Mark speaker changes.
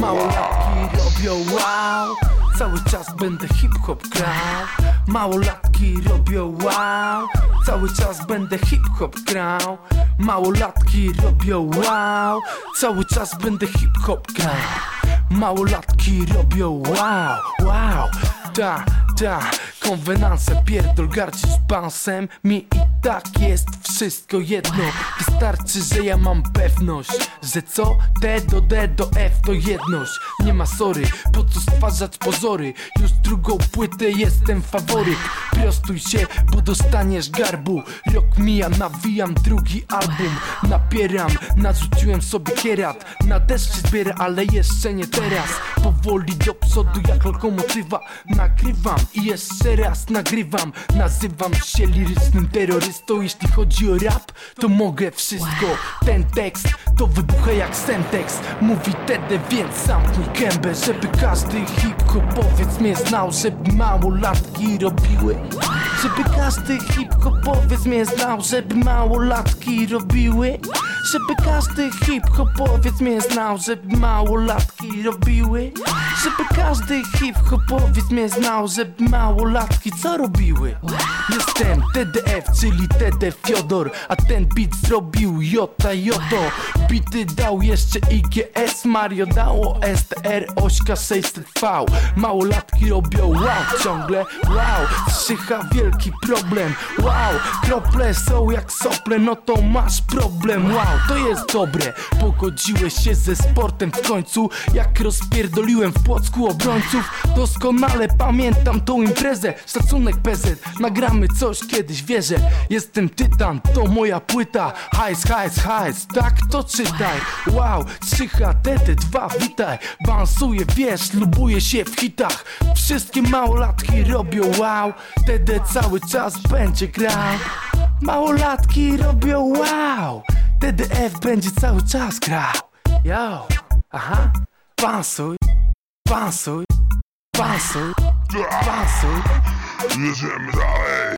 Speaker 1: Małolatki robią wow. Cały czas będę hip-hop grał. Małolatki robią wow. Cały czas będę hip-hop grał. Małolatki robią wow. Cały czas będę hip-hop grał. Małolatki robią wow, wow. Ta, ta, konwenanse pierdol gardzisz bansem. Mi i tak jest wszystko jedno. Wystarczy, że ja mam pewność Że co? D do D do F to jedność. Nie ma sorry, po co stwarzać pozory? Już drugą płytę jestem faworyt. Prostuj się, bo dostaniesz garbu. Rok mija, nawijam drugi album. Napieram, narzuciłem sobie kierat. Na deszcz się ale jeszcze nie teraz. Powoli do przodu jak lokomotywa. Nagrywam i jeszcze raz nagrywam. Nazywam się lirycznym terrorystą. Jeśli chodzi o rap, to mogę wszystko. Ten tekst to wybucha jak sentekst Mówi Tede, więc zamknij gębę Żeby każdy hip-hopowiec mnie znał Żeby małolatki robiły. Żeby każdy hip-hopowiec mnie znał Żeby małolatki robiły żeby każdy hip-hopowiec mnie znał Żeby małolatki robiły. Żeby każdy hip-hopowiec mnie znał Żeby małolatki co robiły. Jestem TDF, czyli TD Fiodor A ten beat zrobił Jota Joto. Bity dał jeszcze IGS Mario dało STR Ośka 600V Małolatki robią wow ciągle Wow, trzycha wielki problem Wow, krople są jak sople No to masz problem Wow, to jest dobre. Pogodziłeś się ze sportem w końcu. Jak rozpierdoliłem w Płocku obrońców Doskonale pamiętam tą imprezę. Szacunek PZ Nagramy coś kiedyś, wierzę. Jestem tytan, to moja płyta. Hajs, hajs, hajs, tak to czytaj. Wow, 3HTT2, witaj. Bansuję, wiesz, lubuję się w hitach. Wszystkie małolatki robią wow. TD cały czas będzie grał. Małolatki robią wow TDF będzie cały czas grał. Yo, aha. Bansuj, bansuj, bansuj, bansuj
Speaker 2: Jedziemy dalej